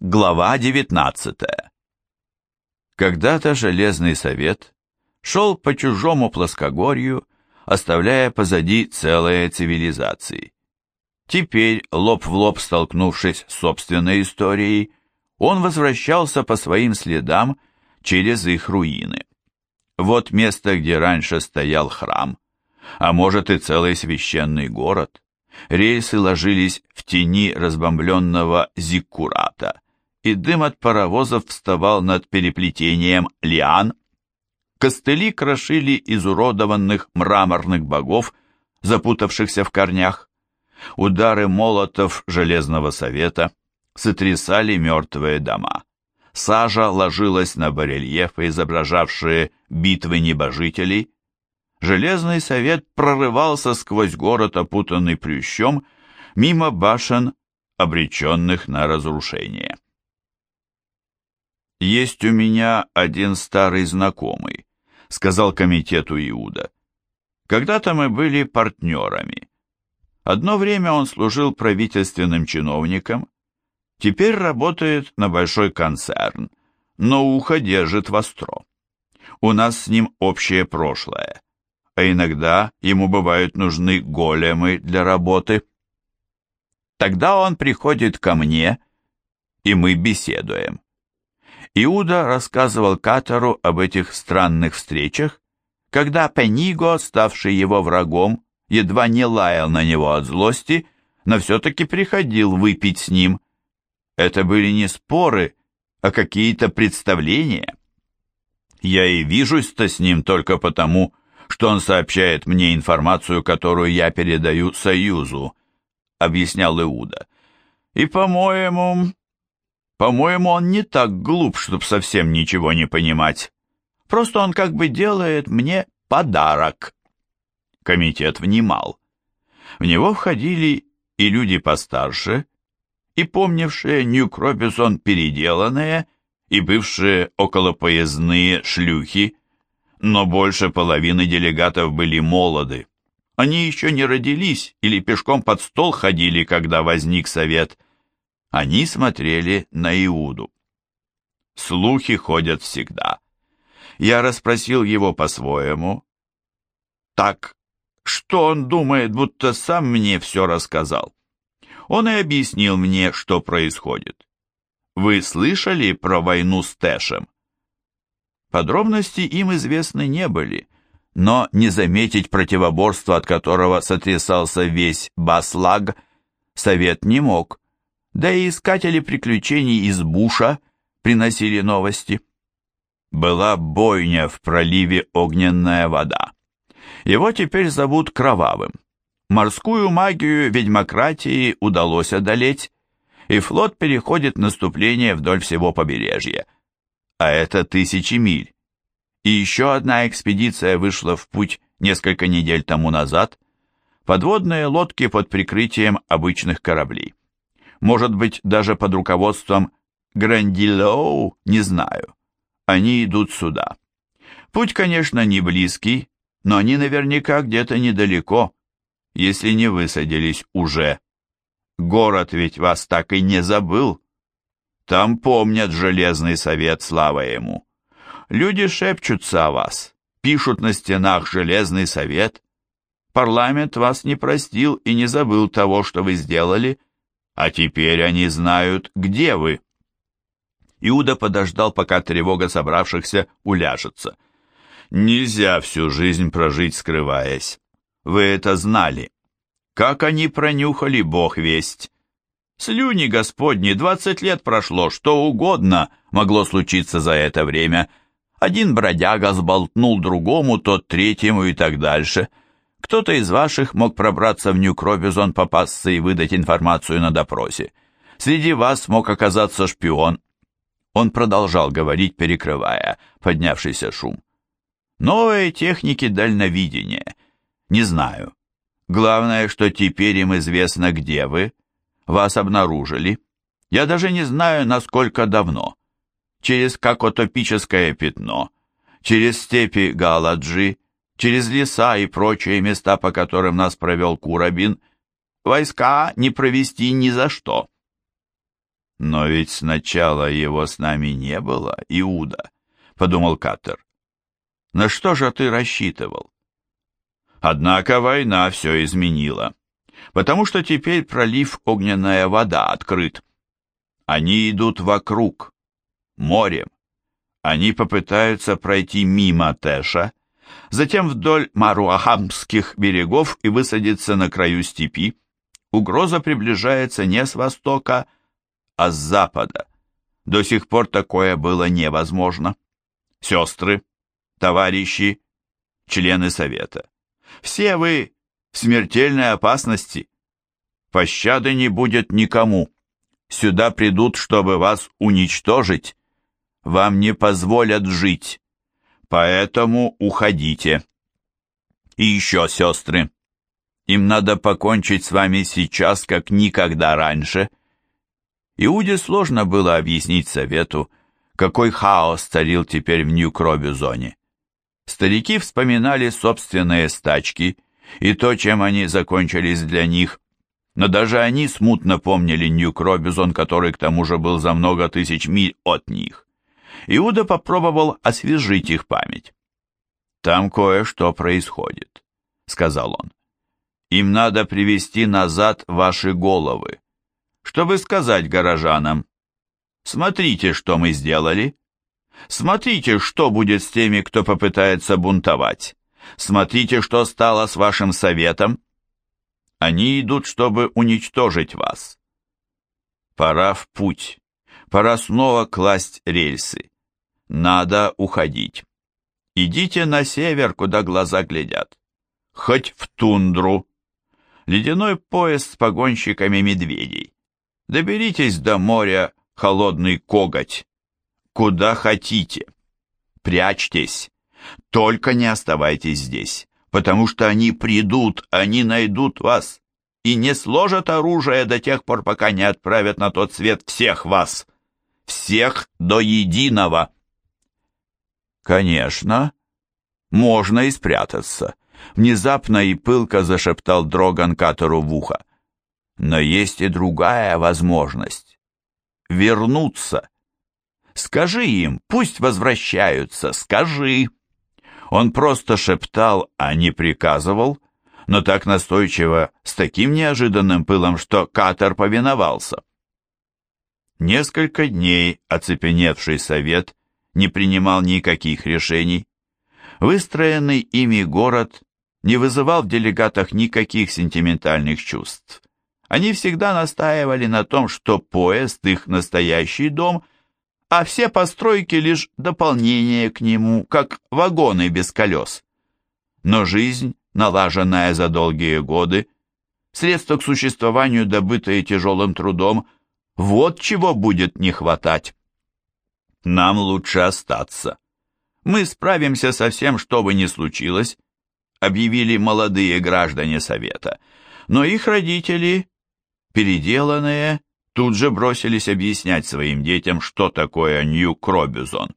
Глава 19 Когда-то Железный Совет шел по чужому плоскогорью, оставляя позади целые цивилизации. Теперь, лоб в лоб столкнувшись с собственной историей, он возвращался по своим следам через их руины. Вот место, где раньше стоял храм, а может и целый священный город. Рельсы ложились в тени разбомбленного зиккурата, и дым от паровозов вставал над переплетением лиан. Костыли крошили изуродованных мраморных богов, запутавшихся в корнях. Удары молотов Железного Совета сотрясали мертвые дома. Сажа ложилась на барельефы, изображавшие битвы небожителей. Железный совет прорывался сквозь город, опутанный плющом, мимо башен, обреченных на разрушение. «Есть у меня один старый знакомый», — сказал комитету Иуда. «Когда-то мы были партнерами. Одно время он служил правительственным чиновником, теперь работает на большой концерн, но ухо держит востро. У нас с ним общее прошлое, а иногда ему бывают нужны големы для работы. Тогда он приходит ко мне, и мы беседуем. Иуда рассказывал Катору об этих странных встречах, когда Пениго, ставший его врагом, едва не лаял на него от злости, но все-таки приходил выпить с ним. Это были не споры, а какие-то представления. Я и вижусь-то с ним только потому, что он сообщает мне информацию, которую я передаю Союзу, объяснял Иуда. И, по-моему, по-моему, он не так глуп, чтобы совсем ничего не понимать. Просто он как бы делает мне подарок. Комитет внимал. В него входили и люди постарше, и помнившие Нью-Кробисон переделанные, и бывшие околопоездные шлюхи, но больше половины делегатов были молоды. Они еще не родились или пешком под стол ходили, когда возник совет – они смотрели на Иуду. Слухи ходят всегда. Я расспросил его по-своему. Так, что он думает, будто сам мне все рассказал? Он и объяснил мне, что происходит. Вы слышали про войну с Тэшем? Подробности им известны не были, но не заметить противоборство, от которого сотрясался весь Баслаг, совет не мог да и искатели приключений из Буша приносили новости. Была бойня в проливе Огненная вода. Его теперь зовут Кровавым. Морскую магию ведьмократии удалось одолеть, и флот переходит наступление вдоль всего побережья. А это тысячи миль. И еще одна экспедиция вышла в путь несколько недель тому назад, подводные лодки под прикрытием обычных кораблей может быть, даже под руководством Грандилоу, не знаю. Они идут сюда. Путь, конечно, не близкий, но они наверняка где-то недалеко, если не высадились уже. Город ведь вас так и не забыл. Там помнят Железный Совет, слава ему. Люди шепчутся о вас, пишут на стенах Железный Совет. Парламент вас не простил и не забыл того, что вы сделали, а теперь они знают, где вы. Иуда подождал, пока тревога собравшихся уляжется. Нельзя всю жизнь прожить, скрываясь. Вы это знали. Как они пронюхали, бог весть. Слюни Господни, двадцать лет прошло, что угодно могло случиться за это время. Один бродяга сболтнул другому, тот третьему и так дальше — кто-то из ваших мог пробраться в Нью-Кробизон, попасться и выдать информацию на допросе. Среди вас мог оказаться шпион. Он продолжал говорить, перекрывая поднявшийся шум. Новые техники дальновидения. Не знаю. Главное, что теперь им известно, где вы. Вас обнаружили. Я даже не знаю, насколько давно. Через какотопическое пятно, через степи Галаджи, через леса и прочие места, по которым нас провел Курабин, войска не провести ни за что. Но ведь сначала его с нами не было, Иуда, подумал Катер. На что же ты рассчитывал? Однако война все изменила, потому что теперь пролив Огненная вода открыт. Они идут вокруг, морем. Они попытаются пройти мимо Теша, затем вдоль Маруахамских берегов и высадиться на краю степи. Угроза приближается не с востока, а с запада. До сих пор такое было невозможно. Сестры, товарищи, члены совета. Все вы в смертельной опасности. Пощады не будет никому. Сюда придут, чтобы вас уничтожить. Вам не позволят жить. Поэтому уходите. И еще, сестры, им надо покончить с вами сейчас, как никогда раньше. Иуде сложно было объяснить совету, какой хаос царил теперь в Нью-Кробю-зоне. Старики вспоминали собственные стачки и то, чем они закончились для них, но даже они смутно помнили Нью-Кробюзон, который к тому же был за много тысяч миль от них. Иуда попробовал освежить их память. «Там кое-что происходит», — сказал он. Им надо привести назад ваши головы. Чтобы сказать горожанам, смотрите, что мы сделали. Смотрите, что будет с теми, кто попытается бунтовать. Смотрите, что стало с вашим советом. Они идут, чтобы уничтожить вас. Пора в путь. Пора снова класть рельсы. Надо уходить. Идите на север, куда глаза глядят. Хоть в тундру, ледяной поезд с погонщиками медведей. Доберитесь до моря, холодный коготь. Куда хотите. Прячьтесь. Только не оставайтесь здесь, потому что они придут, они найдут вас и не сложат оружие до тех пор, пока не отправят на тот свет всех вас. Всех до единого. Конечно, можно и спрятаться. Внезапно и пылко зашептал Дроган Катору в ухо. Но есть и другая возможность. Вернуться. Скажи им, пусть возвращаются, скажи. Он просто шептал, а не приказывал, но так настойчиво, с таким неожиданным пылом, что Катер повиновался. Несколько дней оцепеневший совет не принимал никаких решений. Выстроенный ими город не вызывал в делегатах никаких сентиментальных чувств. Они всегда настаивали на том, что поезд – их настоящий дом, а все постройки – лишь дополнение к нему, как вагоны без колес. Но жизнь, налаженная за долгие годы, средства к существованию, добытые тяжелым трудом, вот чего будет не хватать. Нам лучше остаться. Мы справимся со всем, что бы ни случилось, объявили молодые граждане Совета, но их родители, переделанные, тут же бросились объяснять своим детям, что такое Нью-Кробюзон.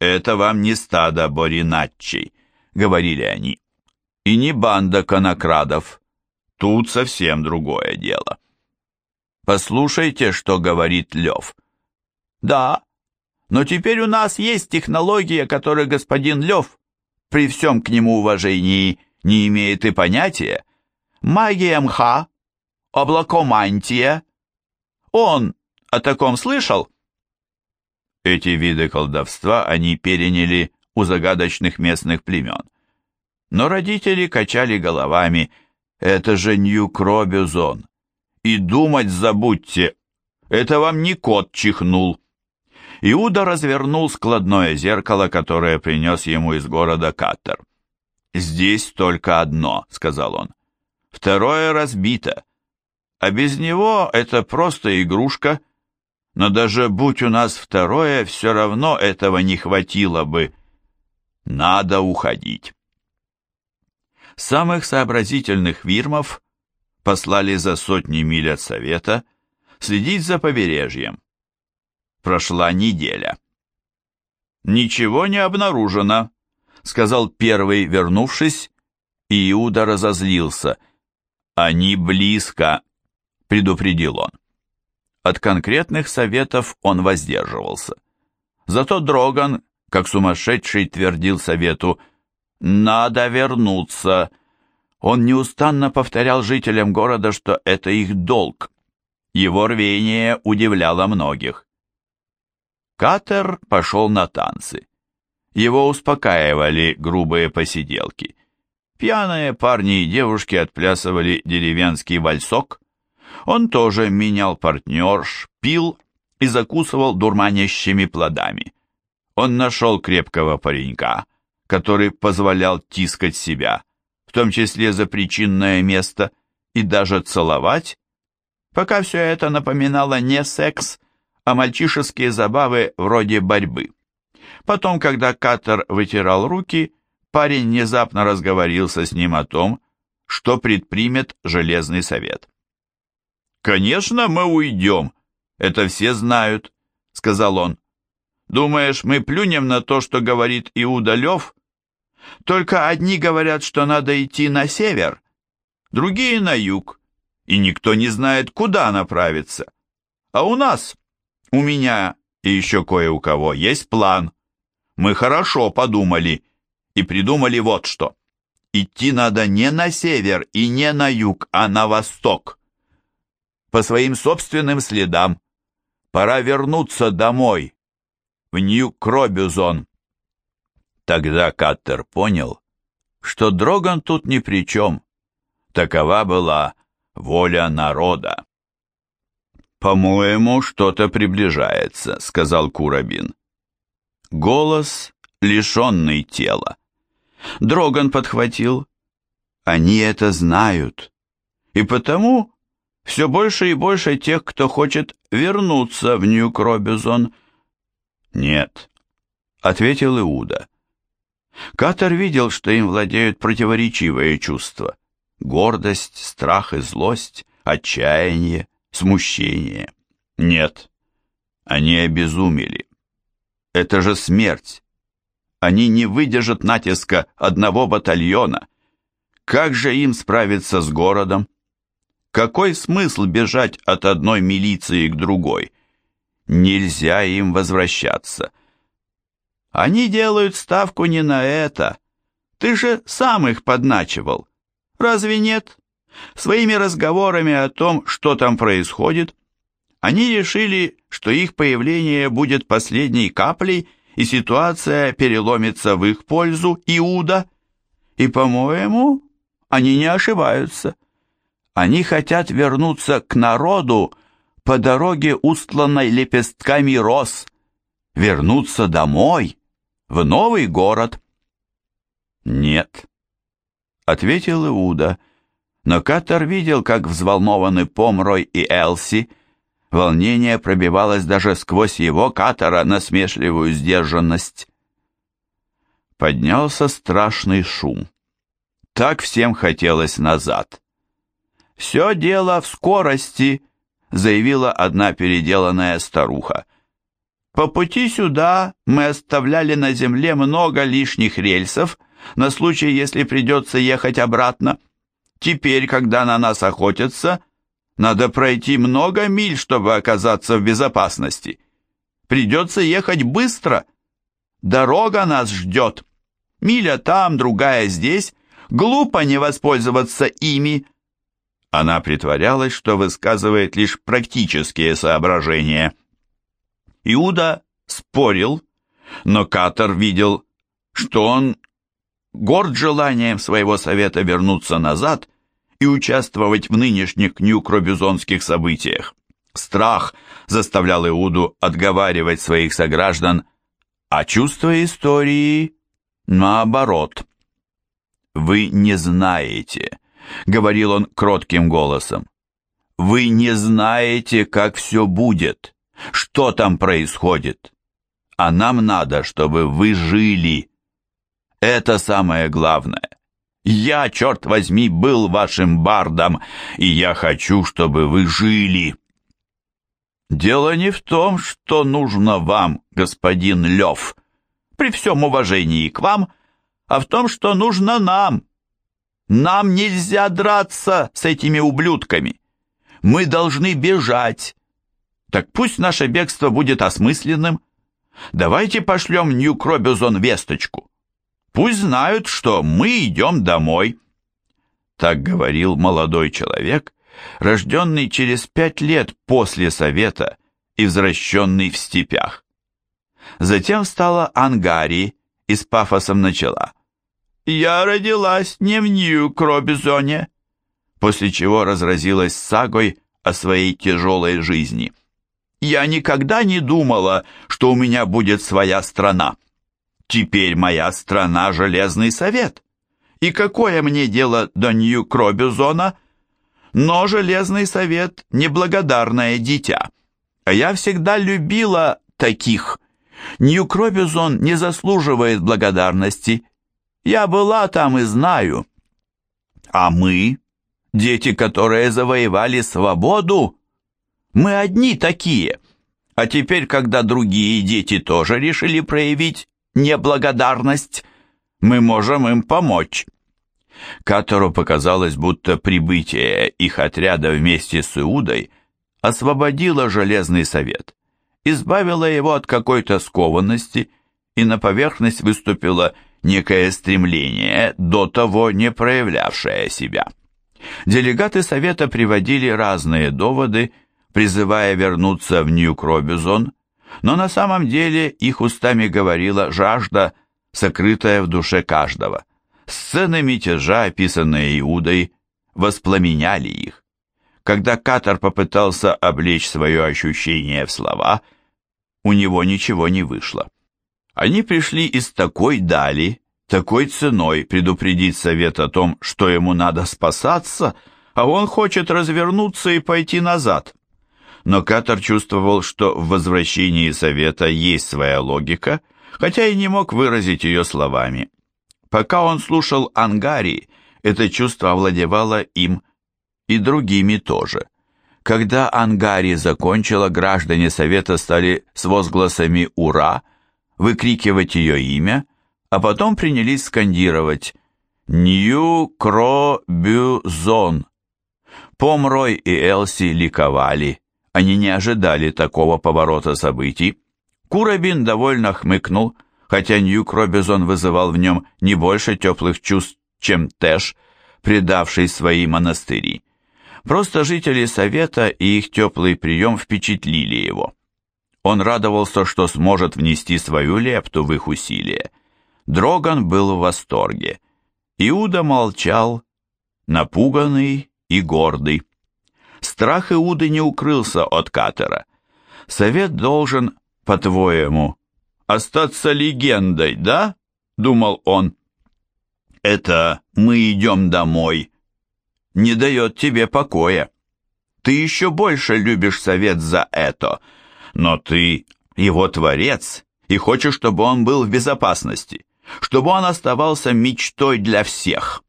«Это вам не стадо боринатчей», — говорили они, — «и не банда конокрадов. Тут совсем другое дело». «Послушайте, что говорит Лев». «Да, но теперь у нас есть технология, которой господин Лев при всем к нему уважении не имеет и понятия. Магия мха, облакомантия. Он о таком слышал? Эти виды колдовства они переняли у загадочных местных племен. Но родители качали головами, это же Нью-Кробюзон. И думать забудьте, это вам не кот чихнул. Иуда развернул складное зеркало, которое принес ему из города Каттер. «Здесь только одно», — сказал он. «Второе разбито. А без него это просто игрушка. Но даже будь у нас второе, все равно этого не хватило бы. Надо уходить». Самых сообразительных вирмов послали за сотни миль от совета следить за побережьем. Прошла неделя. «Ничего не обнаружено», — сказал первый, вернувшись, и Иуда разозлился. «Они близко», — предупредил он. От конкретных советов он воздерживался. Зато Дроган, как сумасшедший, твердил совету «Надо вернуться». Он неустанно повторял жителям города, что это их долг. Его рвение удивляло многих. Катер пошел на танцы. Его успокаивали грубые посиделки. Пьяные парни и девушки отплясывали деревенский вальсок. Он тоже менял партнерш, пил и закусывал дурманящими плодами. Он нашел крепкого паренька, который позволял тискать себя, в том числе за причинное место, и даже целовать, пока все это напоминало не секс, а мальчишеские забавы вроде борьбы. Потом, когда Катер вытирал руки, парень внезапно разговорился с ним о том, что предпримет Железный Совет. «Конечно, мы уйдем, это все знают», — сказал он. «Думаешь, мы плюнем на то, что говорит Иуда Лев? Только одни говорят, что надо идти на север, другие на юг, и никто не знает, куда направиться. А у нас, у меня и еще кое у кого есть план». Мы хорошо подумали и придумали вот что. Идти надо не на север и не на юг, а на восток. По своим собственным следам. Пора вернуться домой, в Нью-Кробюзон. Тогда Каттер понял, что Дроган тут ни при чем. Такова была воля народа. «По-моему, что-то приближается», — сказал Курабин. Голос, лишенный тела. Дроган подхватил. Они это знают. И потому все больше и больше тех, кто хочет вернуться в Нью-Кробюзон. Нет, ответил Иуда. Катер видел, что им владеют противоречивые чувства. Гордость, страх и злость, отчаяние, смущение. Нет, они обезумели. Это же смерть. Они не выдержат натиска одного батальона. Как же им справиться с городом? Какой смысл бежать от одной милиции к другой? Нельзя им возвращаться. Они делают ставку не на это. Ты же сам их подначивал. Разве нет? Своими разговорами о том, что там происходит, они решили, что их появление будет последней каплей, и ситуация переломится в их пользу, Иуда. И, по-моему, они не ошибаются. Они хотят вернуться к народу по дороге, устланной лепестками роз, вернуться домой, в новый город. «Нет», — ответил Иуда, но Каттер видел, как взволнованы Помрой и Элси, Волнение пробивалось даже сквозь его катера насмешливую сдержанность. Поднялся страшный шум. Так всем хотелось назад. «Все дело в скорости», — заявила одна переделанная старуха. «По пути сюда мы оставляли на земле много лишних рельсов на случай, если придется ехать обратно. Теперь, когда на нас охотятся, надо пройти много миль, чтобы оказаться в безопасности. Придется ехать быстро. Дорога нас ждет. Миля там, другая здесь. Глупо не воспользоваться ими. Она притворялась, что высказывает лишь практические соображения. Иуда спорил, но Катер видел, что он горд желанием своего совета вернуться назад и участвовать в нынешних нью-кробюзонских событиях. Страх заставлял Иуду отговаривать своих сограждан, а чувство истории наоборот. «Вы не знаете», — говорил он кротким голосом, — «вы не знаете, как все будет, что там происходит, а нам надо, чтобы вы жили. Это самое главное. Я, черт возьми, был вашим бардом, и я хочу, чтобы вы жили. Дело не в том, что нужно вам, господин Лев, при всем уважении к вам, а в том, что нужно нам. Нам нельзя драться с этими ублюдками. Мы должны бежать. Так пусть наше бегство будет осмысленным. Давайте пошлем Нью-Кробюзон весточку. Пусть знают, что мы идем домой. Так говорил молодой человек, рожденный через пять лет после Совета и возвращенный в степях. Затем встала Ангари и с пафосом начала. «Я родилась не в Нью-Кробизоне», после чего разразилась сагой о своей тяжелой жизни. «Я никогда не думала, что у меня будет своя страна. Теперь моя страна — Железный Совет. И какое мне дело до Нью-Кробизона?» Но Железный Совет — неблагодарное дитя. А я всегда любила таких. Нью-Кробизон не заслуживает благодарности. Я была там и знаю. А мы, дети, которые завоевали свободу, мы одни такие. А теперь, когда другие дети тоже решили проявить неблагодарность, мы можем им помочь. Катору показалось, будто прибытие их отряда вместе с Иудой освободило Железный Совет, избавило его от какой-то скованности, и на поверхность выступило некое стремление, до того не проявлявшее себя. Делегаты Совета приводили разные доводы, призывая вернуться в Нью-Кробюзон, но на самом деле их устами говорила жажда, сокрытая в душе каждого. Сцены мятежа, описанные Иудой, воспламеняли их. Когда Катар попытался облечь свое ощущение в слова, у него ничего не вышло. Они пришли из такой дали, такой ценой предупредить совет о том, что ему надо спасаться, а он хочет развернуться и пойти назад. Но Катар чувствовал, что в возвращении совета есть своя логика, хотя и не мог выразить ее словами. Пока он слушал Ангари, это чувство овладевало им и другими тоже. Когда Ангари закончила, граждане Совета стали с возгласами «Ура!» выкрикивать ее имя, а потом принялись скандировать «Нью-Кро-Бю-Зон». Помрой и Элси ликовали, они не ожидали такого поворота событий. Курабин довольно хмыкнул – хотя Ньюк Робизон вызывал в нем не больше теплых чувств, чем Тэш, предавший свои монастыри. Просто жители Совета и их теплый прием впечатлили его. Он радовался, что сможет внести свою лепту в их усилия. Дроган был в восторге. Иуда молчал, напуганный и гордый. Страх Иуды не укрылся от Катера. Совет должен, по-твоему, остаться легендой, да?» — думал он. «Это мы идем домой. Не дает тебе покоя. Ты еще больше любишь совет за это, но ты его творец и хочешь, чтобы он был в безопасности, чтобы он оставался мечтой для всех».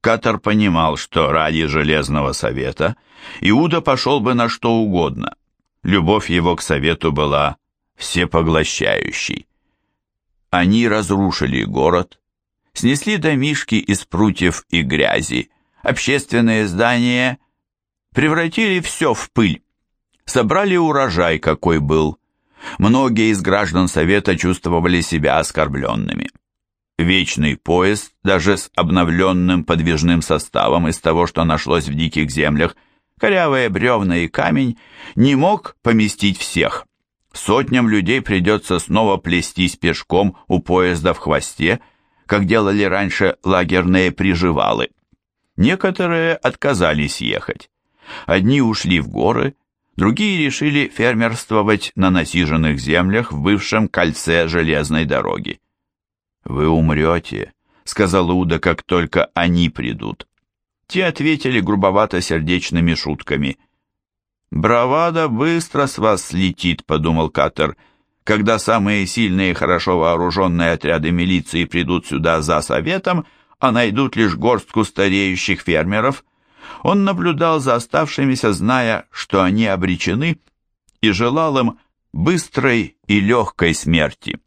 Катар понимал, что ради Железного Совета Иуда пошел бы на что угодно. Любовь его к Совету была всепоглощающий. Они разрушили город, снесли домишки из прутьев и грязи, общественные здания, превратили все в пыль, собрали урожай, какой был. Многие из граждан Совета чувствовали себя оскорбленными. Вечный поезд, даже с обновленным подвижным составом из того, что нашлось в диких землях, корявые бревна и камень, не мог поместить всех. Сотням людей придется снова плестись пешком у поезда в хвосте, как делали раньше лагерные приживалы. Некоторые отказались ехать. Одни ушли в горы, другие решили фермерствовать на насиженных землях в бывшем кольце железной дороги. «Вы умрете», — сказал Уда, как только они придут. Те ответили грубовато-сердечными шутками. «Бравада быстро с вас слетит», — подумал Катер, «когда самые сильные и хорошо вооруженные отряды милиции придут сюда за советом, а найдут лишь горстку стареющих фермеров». Он наблюдал за оставшимися, зная, что они обречены, и желал им быстрой и легкой смерти.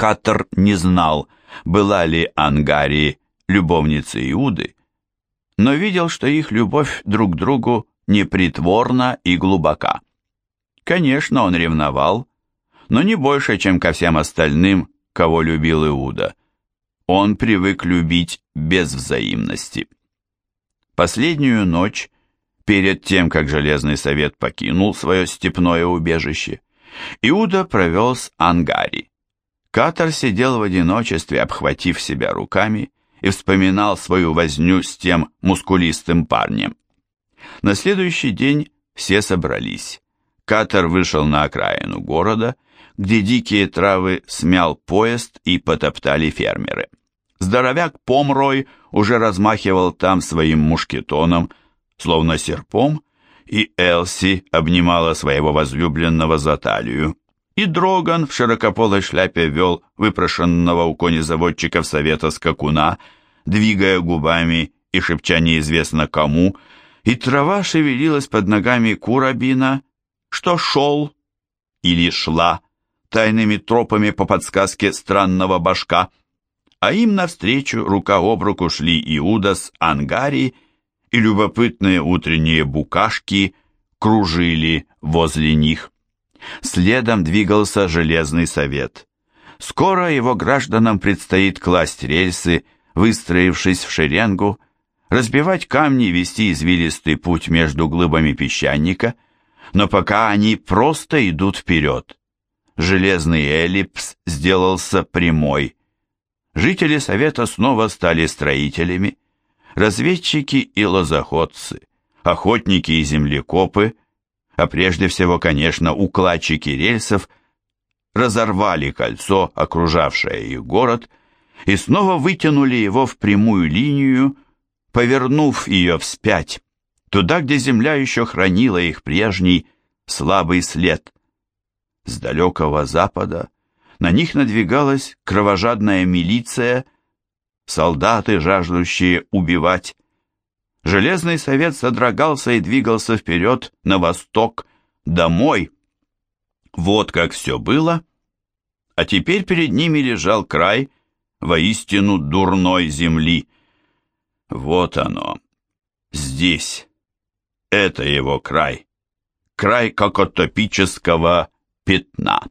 Катер не знал, была ли Ангари любовницей Иуды, но видел, что их любовь друг к другу непритворна и глубока. Конечно, он ревновал, но не больше, чем ко всем остальным, кого любил Иуда. Он привык любить без взаимности. Последнюю ночь, перед тем, как Железный Совет покинул свое степное убежище, Иуда провел с Ангари. Катар сидел в одиночестве, обхватив себя руками, и вспоминал свою возню с тем мускулистым парнем. На следующий день все собрались. Катар вышел на окраину города, где дикие травы смял поезд и потоптали фермеры. Здоровяк Помрой уже размахивал там своим мушкетоном, словно серпом, и Элси обнимала своего возлюбленного за талию. И Дроган в широкополой шляпе вел выпрошенного у конезаводчиков совета скакуна, двигая губами и шепча неизвестно кому, и трава шевелилась под ногами Курабина, что шел или шла тайными тропами по подсказке странного башка, а им навстречу рука об руку шли Иуда с Ангари, и любопытные утренние букашки кружили возле них. Следом двигался Железный Совет. Скоро его гражданам предстоит класть рельсы, выстроившись в шеренгу, разбивать камни и вести извилистый путь между глыбами песчаника, но пока они просто идут вперед. Железный эллипс сделался прямой. Жители Совета снова стали строителями, разведчики и лозоходцы, охотники и землекопы, а прежде всего, конечно, укладчики рельсов, разорвали кольцо, окружавшее их город, и снова вытянули его в прямую линию, повернув ее вспять, туда, где земля еще хранила их прежний слабый след. С далекого запада на них надвигалась кровожадная милиция, солдаты, жаждущие убивать. Железный совет содрогался и двигался вперед, на восток, домой. Вот как все было. А теперь перед ними лежал край воистину дурной земли. Вот оно, здесь. Это его край. Край кокотопического пятна.